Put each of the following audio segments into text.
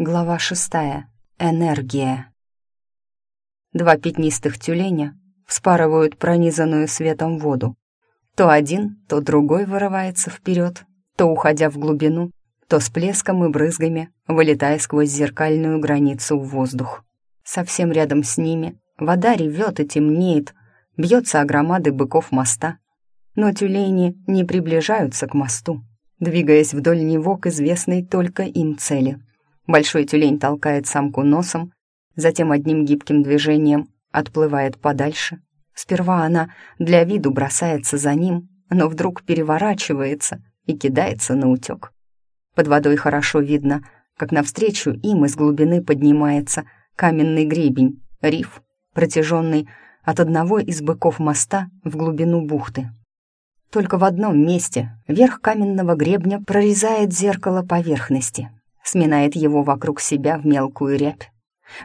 Глава шестая. Энергия. Два пятнистых тюленя вспарывают пронизанную светом воду. То один, то другой вырывается вперед, то уходя в глубину, то с плеском и брызгами, вылетая сквозь зеркальную границу в воздух. Совсем рядом с ними вода ревет и темнеет, бьется о громады быков моста. Но тюлени не приближаются к мосту, двигаясь вдоль него к известной только им цели — Большой тюлень толкает самку носом, затем одним гибким движением отплывает подальше. Сперва она для виду бросается за ним, но вдруг переворачивается и кидается на утек. Под водой хорошо видно, как навстречу им из глубины поднимается каменный гребень, риф, протяженный от одного из быков моста в глубину бухты. Только в одном месте верх каменного гребня прорезает зеркало поверхности, сминает его вокруг себя в мелкую рябь.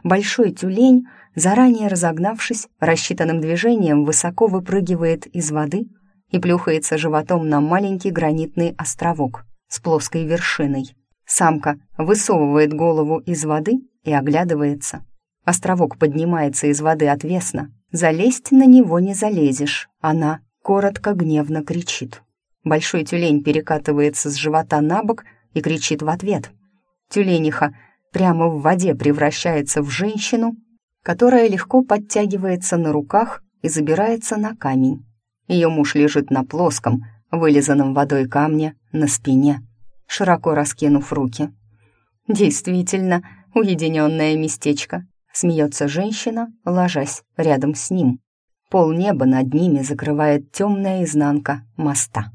Большой тюлень, заранее разогнавшись, рассчитанным движением высоко выпрыгивает из воды и плюхается животом на маленький гранитный островок с плоской вершиной. Самка высовывает голову из воды и оглядывается. Островок поднимается из воды отвесно. Залезть на него не залезешь. Она коротко гневно кричит. Большой тюлень перекатывается с живота на бок и кричит в ответ — Тюлениха прямо в воде превращается в женщину, которая легко подтягивается на руках и забирается на камень. Ее муж лежит на плоском, вылизанном водой камне, на спине, широко раскинув руки. «Действительно, уединенное местечко», — смеется женщина, ложась рядом с ним. Пол неба над ними закрывает темная изнанка моста.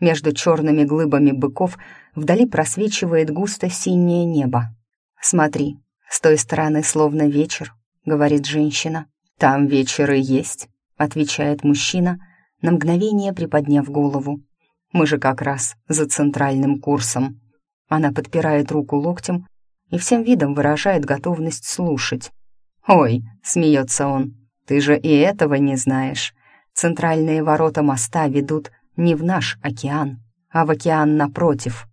Между черными глыбами быков Вдали просвечивает густо синее небо. «Смотри, с той стороны словно вечер», — говорит женщина. «Там вечер и есть», — отвечает мужчина, на мгновение приподняв голову. «Мы же как раз за центральным курсом». Она подпирает руку локтем и всем видом выражает готовность слушать. «Ой», — смеется он, — «ты же и этого не знаешь. Центральные ворота моста ведут не в наш океан, а в океан напротив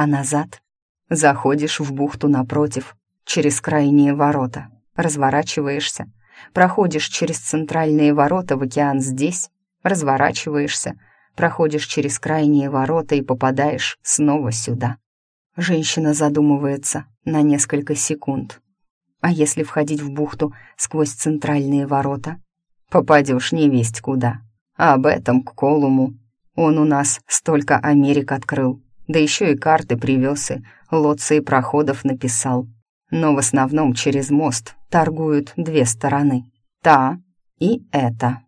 а назад заходишь в бухту напротив, через крайние ворота, разворачиваешься, проходишь через центральные ворота в океан здесь, разворачиваешься, проходишь через крайние ворота и попадаешь снова сюда. Женщина задумывается на несколько секунд. А если входить в бухту сквозь центральные ворота? Попадешь не весть куда. А об этом к Колуму. Он у нас столько Америк открыл, да еще и карты привез и лоции проходов написал. Но в основном через мост торгуют две стороны. Та и эта.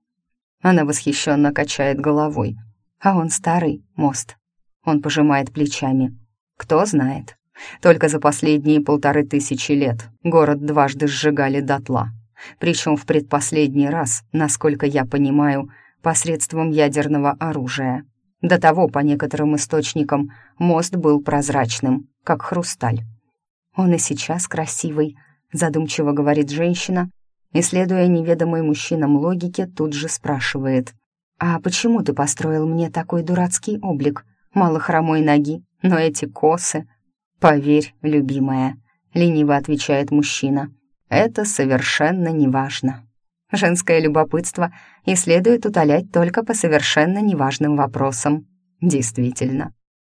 Она восхищенно качает головой. А он старый мост. Он пожимает плечами. Кто знает. Только за последние полторы тысячи лет город дважды сжигали дотла. Причем в предпоследний раз, насколько я понимаю, посредством ядерного оружия. До того, по некоторым источникам, мост был прозрачным, как хрусталь. «Он и сейчас красивый», — задумчиво говорит женщина, и, следуя неведомой мужчинам логике, тут же спрашивает. «А почему ты построил мне такой дурацкий облик? Мало хромой ноги, но эти косы...» «Поверь, любимая», — лениво отвечает мужчина, — «это совершенно неважно». Женское любопытство и следует утолять только по совершенно неважным вопросам. Действительно.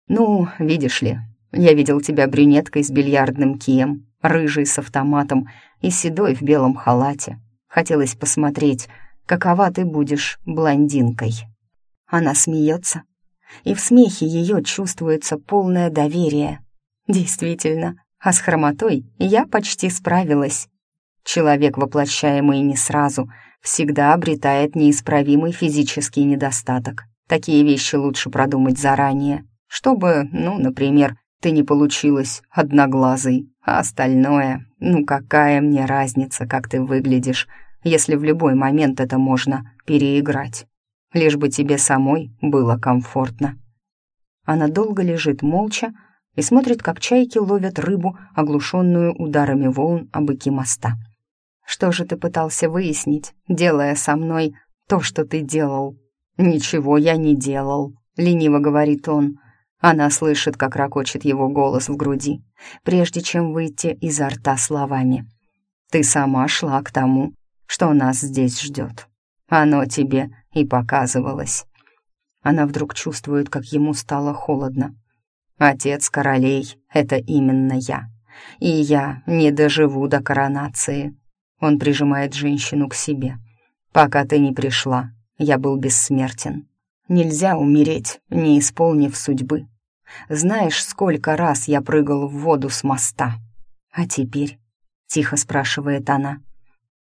Ну, видишь ли, я видел тебя брюнеткой с бильярдным кием, рыжей с автоматом и седой в белом халате. Хотелось посмотреть, какова ты будешь блондинкой. Она смеется, и в смехе ее чувствуется полное доверие. Действительно, а с хромотой я почти справилась. Человек, воплощаемый не сразу, всегда обретает неисправимый физический недостаток. Такие вещи лучше продумать заранее, чтобы, ну, например, ты не получилась одноглазой, а остальное, ну какая мне разница, как ты выглядишь, если в любой момент это можно переиграть. Лишь бы тебе самой было комфортно. Она долго лежит молча и смотрит, как чайки ловят рыбу, оглушенную ударами волн о быки моста. Что же ты пытался выяснить, делая со мной то, что ты делал? Ничего я не делал, лениво говорит он. Она слышит, как ракочет его голос в груди, прежде чем выйти изо рта словами. «Ты сама шла к тому, что нас здесь ждет. Оно тебе и показывалось». Она вдруг чувствует, как ему стало холодно. «Отец королей — это именно я. И я не доживу до коронации». Он прижимает женщину к себе. «Пока ты не пришла, я был бессмертен. Нельзя умереть, не исполнив судьбы. Знаешь, сколько раз я прыгал в воду с моста? А теперь?» — тихо спрашивает она.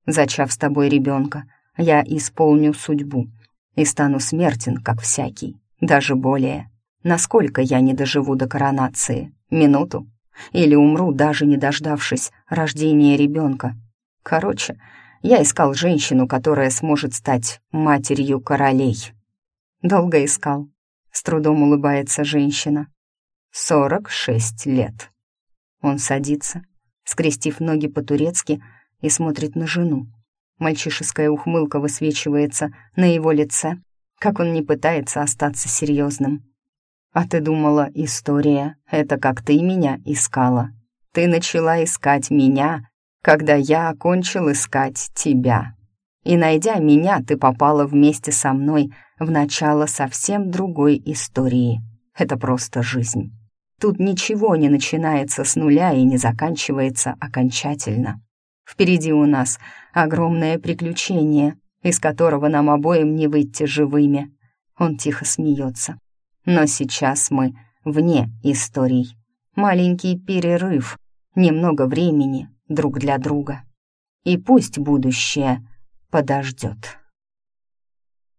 «Зачав с тобой ребенка, я исполню судьбу и стану смертен, как всякий, даже более. Насколько я не доживу до коронации? Минуту? Или умру, даже не дождавшись рождения ребенка? Короче, я искал женщину, которая сможет стать матерью королей. Долго искал. С трудом улыбается женщина. Сорок шесть лет. Он садится, скрестив ноги по-турецки, и смотрит на жену. Мальчишеская ухмылка высвечивается на его лице, как он не пытается остаться серьезным. «А ты думала, история — это как ты меня искала? Ты начала искать меня, когда я окончил искать тебя. И, найдя меня, ты попала вместе со мной в начало совсем другой истории. Это просто жизнь. Тут ничего не начинается с нуля и не заканчивается окончательно. Впереди у нас огромное приключение, из которого нам обоим не выйти живыми. Он тихо смеется. Но сейчас мы вне историй. Маленький перерыв, немного времени друг для друга. И пусть будущее подождет.